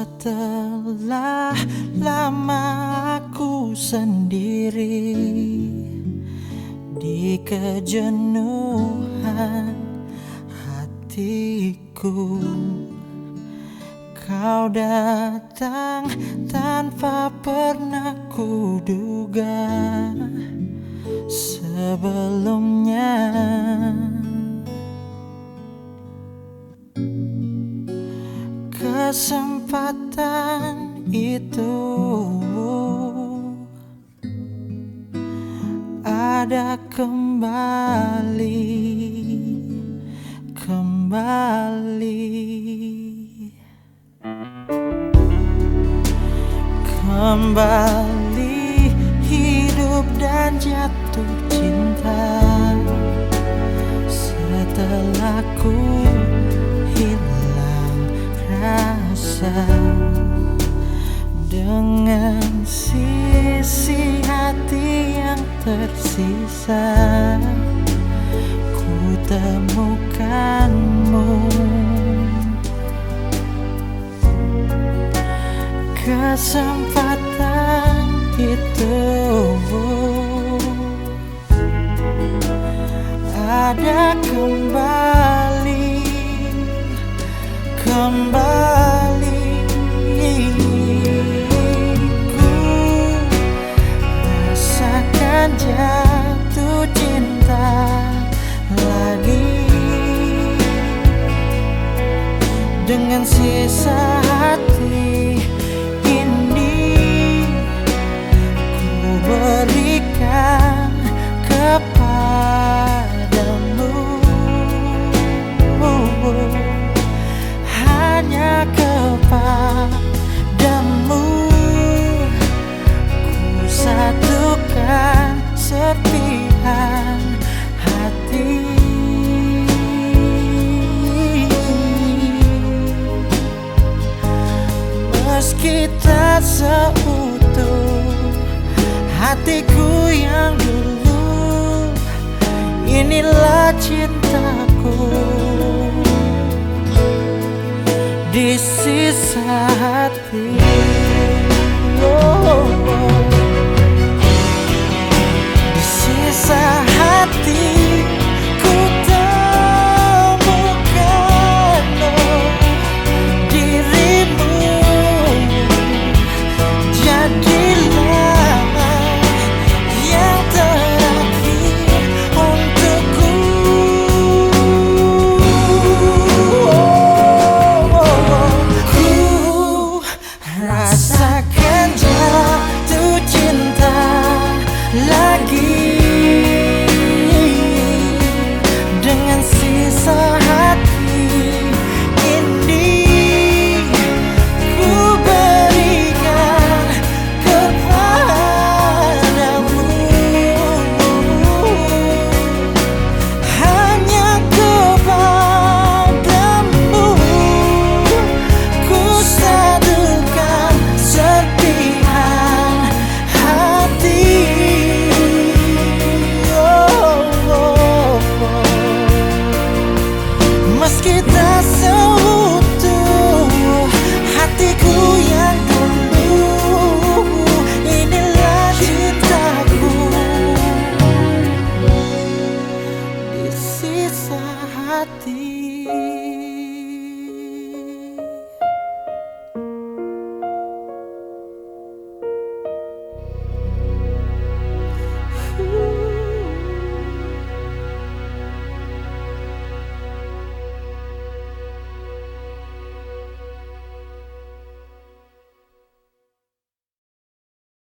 Setelah lama aku sendiri Di kejenuhan hatiku. Kau datang tanpa pernah kuduga Sebelumnya. Kesempatan itu. Ada kembali kembali. Kembali hidup dan jatuh cinta. Setelah ku rasa dengan sisi hati yang tersisa. Ku temukanmu. Kesempatan itu ada kembali kembali jatuh cinta lagi. Dengan sisa hati seutuh hatiku yang dulu. Inilah cintaku. Di sisa rasa rasa hati.